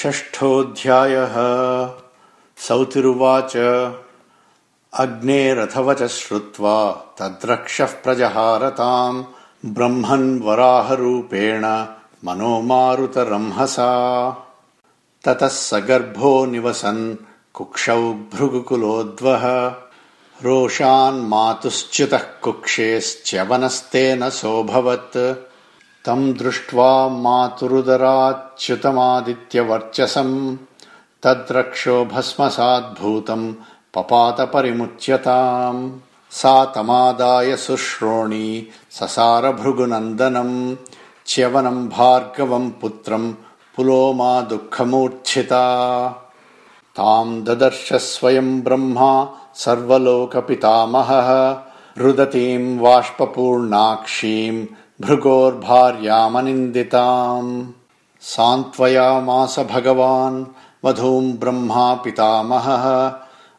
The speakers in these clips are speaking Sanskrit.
षष्ठोऽध्यायः। सौतिरुवाच। अग्नेरथवच श्रुत्वा तद्रक्षः प्रजहारताम् ब्रह्मन् वराहरूपेण मनो मारुतरंहसा ततः स गर्भो निवसन् कुक्षौ भृगुकुलोद्वः। रोषान् मातुश्च्युतः कुक्षेश्च्यवनस्तेन सोऽभवत् तम् दृष्ट्वा मातुरुदराच्युतमादित्यवर्चसम् तद्रक्षो भस्मसाद्भूतम् पपातपरिमुच्यताम्। सा तमादाय शुश्रोणी ससारभृगुनन्दनम् च्यवनम् भार्गवम् पुत्रम् पुलोमा दुःखमूर्च्छिता ताम् ददर्श स्वयम् ब्रह्मा सर्वलोकपितामहः रुदतीम् वाष्पूर्णाक्षीम् भृगोर्भार्यामनिन्दिताम्। सान्त्वयामास भगवान् वधूम् ब्रह्मा पितामहः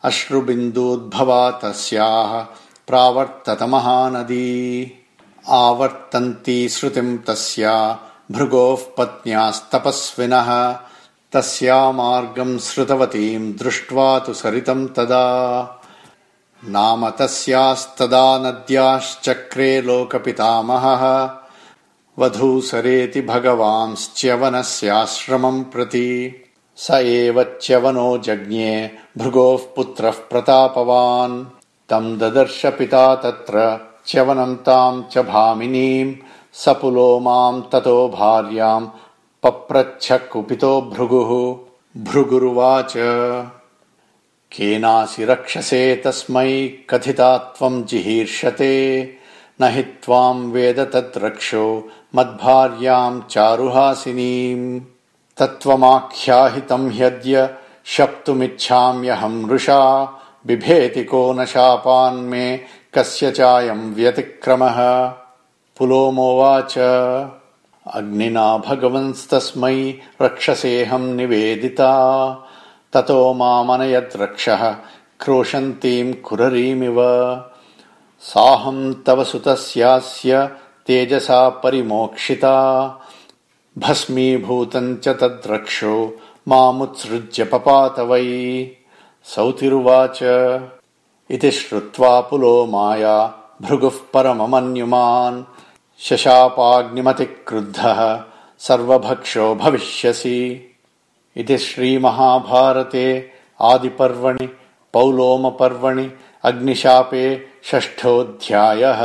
अश्रुबिन्दूद्भवा तस्याः प्रावर्तत महानदी। आवर्तन्ती श्रुतिम् तस्या भृगोः पत्न्यास्तपस्विनः तस्या मार्गम् श्रुतवतीम् दृष्ट्वा तु सरितम् तदा नाम तस्यास्तदा नद्याश्चक्रे लोकपितामहः। वधूसरेति भगवांश्च्यवनस्याश्रमम् प्रति। स एव च्यवनो जज्ञे भृगोः पुत्रः प्रतापवान्। तम् ददर्श पिता तत्र च्यवनम् ताम् च भामिनीम् स पुलो माम् ततो भार्याम् पप्रच्छ कुपितो भृगुः। भृगुरुवाच केनासि रक्षसे तस्मै कथिता त्वम् जिहीर्षते। न हि त्वाम् वेद तद्रक्षो मद्भार्याम् चारुहासिनीम्। तत्त्वमाख्याहितम् ह्यद्य शप्तुमिच्छाम्यहम् मृषा बिभेति को न शापान्मे कस्य चायम् व्यतिक्रमः। पुलोमोवाच। अग्निना भगवंस्तस्मै रक्षसेऽहम् निवेदिता ततो मामनयद्रक्षः क्रोशन्तीम् कुररीमिव। साहम् तव सुतस्यास्य तेजसा परिमोक्षिता। भस्मीभूतम् च तद्रक्षो मामुत्सृज्य पपात वै सौतिरुवाच। इति श्रुत्वा पुलो माया भृगुः परममन्युमान्। शशापाग्निमतिक्रुद्धः सर्वभक्षो भविष्यसि इति श्रीमहाभारते आदिपर्वणि पौलोमपर्वणि अग्निशापे षष्ठोऽध्यायः